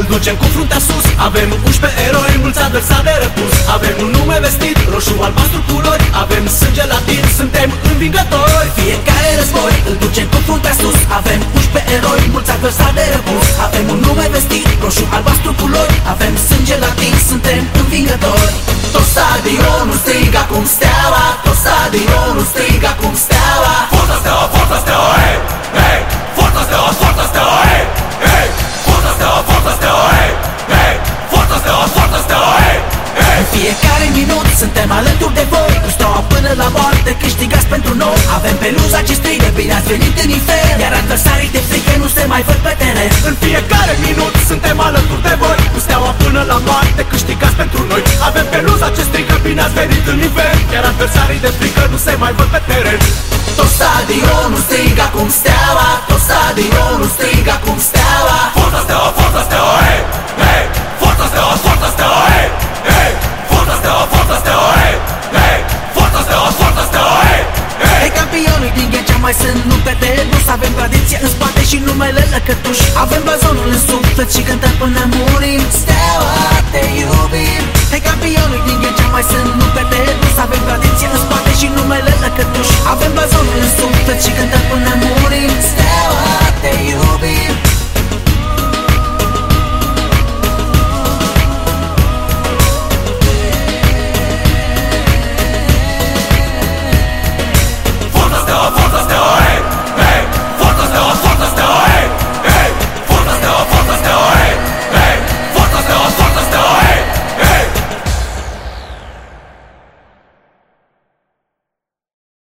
îl ducem cu fruntea sus. Avem 11 eroi, mulți adversari de răpus. Avem un nume vestit, roșu, albastru culori. Avem sânge latin, suntem învingători. Fiecare război îl ducem cu fruntea sus. Avem 11 eroi, mulți adversari de răpus. Avem un nume vestit, roșu, albastru culori. Avem sânge latin, suntem învingători. Tot stadionul striga cum steaua. Tot stadionul striga cum steaua În fiecare minut. Suntem alături de voi Cu steaua până la moarte câștigați pentru noi. Avem peluza ce strigă, bine ați venit în infern Iar adversarii de frică nu se mai văd pe teren. Tot stadionul striga cum steaua mus Avem tradiție în spate și numele lăcătuș. Avem bazonul în suflet și cântăm până murim. Steaua te iubim.